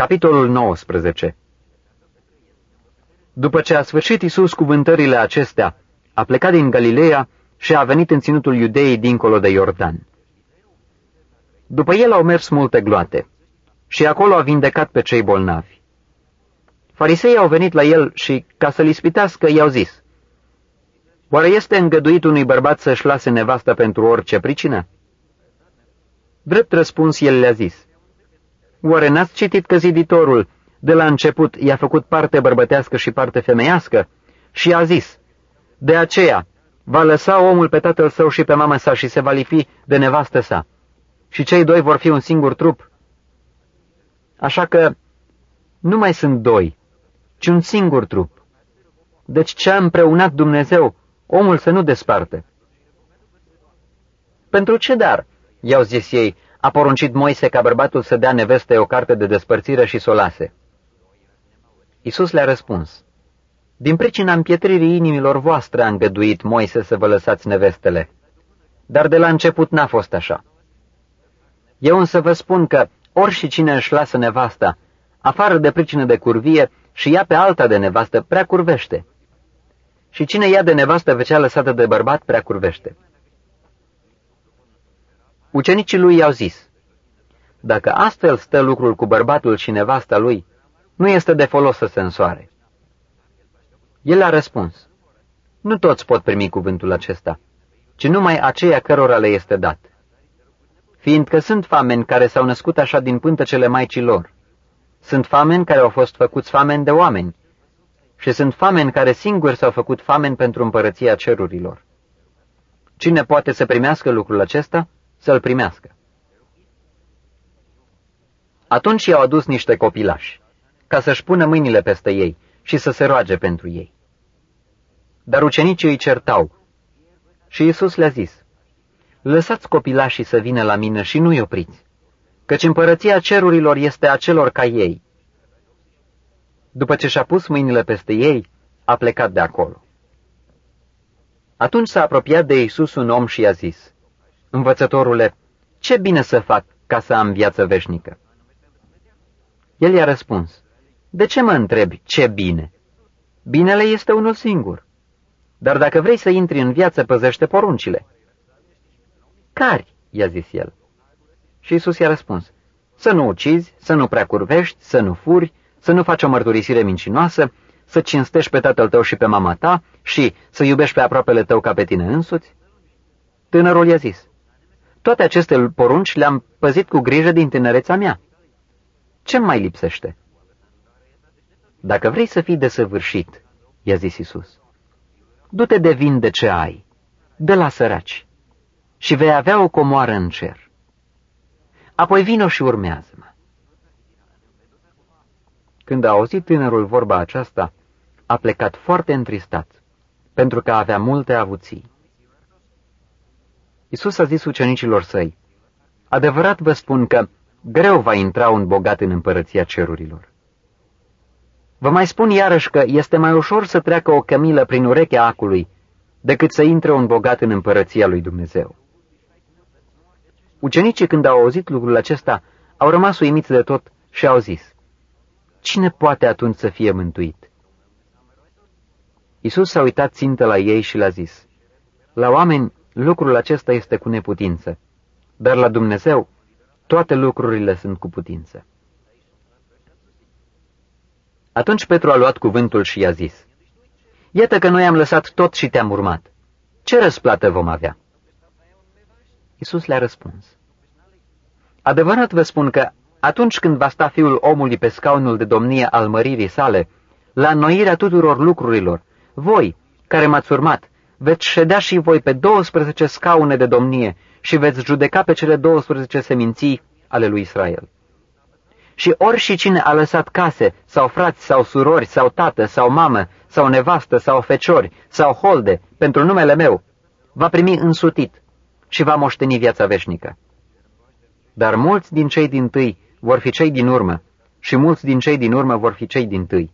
Capitolul 19 După ce a sfârșit Isus cuvântările acestea, a plecat din Galileea și a venit în ținutul iudeii dincolo de Iordan. După el au mers multe gloate și acolo a vindecat pe cei bolnavi. Farisei au venit la el și, ca să-l ispitească, i-au zis, Oare este îngăduit unui bărbat să-și lase nevasta pentru orice pricină? Drept răspuns, el le-a zis, Oare n-ați citit că ziditorul, de la început, i-a făcut parte bărbătească și parte femeiască? Și a zis, De aceea, va lăsa omul pe tatăl său și pe mama sa și se va lipi de nevastă sa. Și cei doi vor fi un singur trup. Așa că nu mai sunt doi, ci un singur trup. Deci ce a împreunat Dumnezeu, omul să nu desparte. Pentru ce dar, i-au zis ei, a poruncit Moise ca bărbatul să dea neveste o carte de despărțire și să o lase? Iisus le-a răspuns, Din pricina împietririi inimilor voastre a îngăduit Moise să vă lăsați nevestele, dar de la început n-a fost așa. Eu însă vă spun că ori și cine își lasă nevasta, afară de pricină de curvie, și ia pe alta de nevastă, prea curvește. Și cine ia de nevastă pe cea lăsată de bărbat, prea curvește. Ucenicii lui i-au zis, Dacă astfel stă lucrul cu bărbatul și nevasta lui, nu este de folos să se însoare. El a răspuns, Nu toți pot primi cuvântul acesta, ci numai aceia cărora le este dat. Fiindcă sunt fameni care s-au născut așa din pântăcele maicii lor, sunt fameni care au fost făcuți fameni de oameni și sunt fameni care singuri s-au făcut fameni pentru împărăția cerurilor. Cine poate să primească lucrul acesta, să-l primească. Atunci i-au adus niște copilași, ca să-și pună mâinile peste ei și să se roage pentru ei. Dar ucenicii îi certau și Iisus le-a zis, Lăsați copilașii să vină la mine și nu-i opriți, căci împărăția cerurilor este a celor ca ei. După ce și-a pus mâinile peste ei, a plecat de acolo. Atunci s-a apropiat de Iisus un om și i-a zis, Învățătorule, ce bine să fac ca să am viață veșnică? El i-a răspuns, De ce mă întrebi ce bine? Binele este unul singur. Dar dacă vrei să intri în viață, păzește poruncile. Cari, i-a zis el. Și Isus i-a răspuns, să nu ucizi, să nu prea curvești, să nu furi, să nu faci o mărturisire mincinoasă, să cinstești pe tatăl tău și pe mama ta și să iubești pe aproapele tău ca pe tine însuți? Tânărul i-a zis, toate aceste porunci le-am păzit cu grijă din tinereța mea. Ce mai lipsește? Dacă vrei să fii desăvârșit, i-a zis Isus, du-te de vin de ce ai, de la săraci, și vei avea o comoară în cer. Apoi vino și urmează-mă. Când a auzit tânărul vorba aceasta, a plecat foarte întristat, pentru că avea multe avuții. Isus a zis ucenicilor săi, Adevărat vă spun că greu va intra un bogat în împărăția cerurilor. Vă mai spun iarăși că este mai ușor să treacă o cămilă prin urechea acului decât să intre un bogat în împărăția lui Dumnezeu. Ucenicii, când au auzit lucrul acesta, au rămas uimiți de tot și au zis, Cine poate atunci să fie mântuit? Isus s-a uitat țintă la ei și le-a zis, La oameni lucrul acesta este cu neputință, dar la Dumnezeu toate lucrurile sunt cu putință. Atunci Petru a luat cuvântul și i-a zis, Iată că noi am lăsat tot și te-am urmat. Ce răsplată vom avea? Isus le-a răspuns, Adevărat vă spun că atunci când va sta fiul omului pe scaunul de domnie al măririi sale, la înnoirea tuturor lucrurilor, voi, care m-ați urmat, veți ședea și voi pe 12 scaune de domnie și veți judeca pe cele 12 seminții ale lui Israel. Și ori și cine a lăsat case, sau frați, sau surori, sau tată, sau mamă, sau nevastă, sau feciori, sau holde, pentru numele meu, va primi însutit și va moșteni viața veșnică. Dar mulți din cei din tâi vor fi cei din urmă și mulți din cei din urmă vor fi cei din tâi.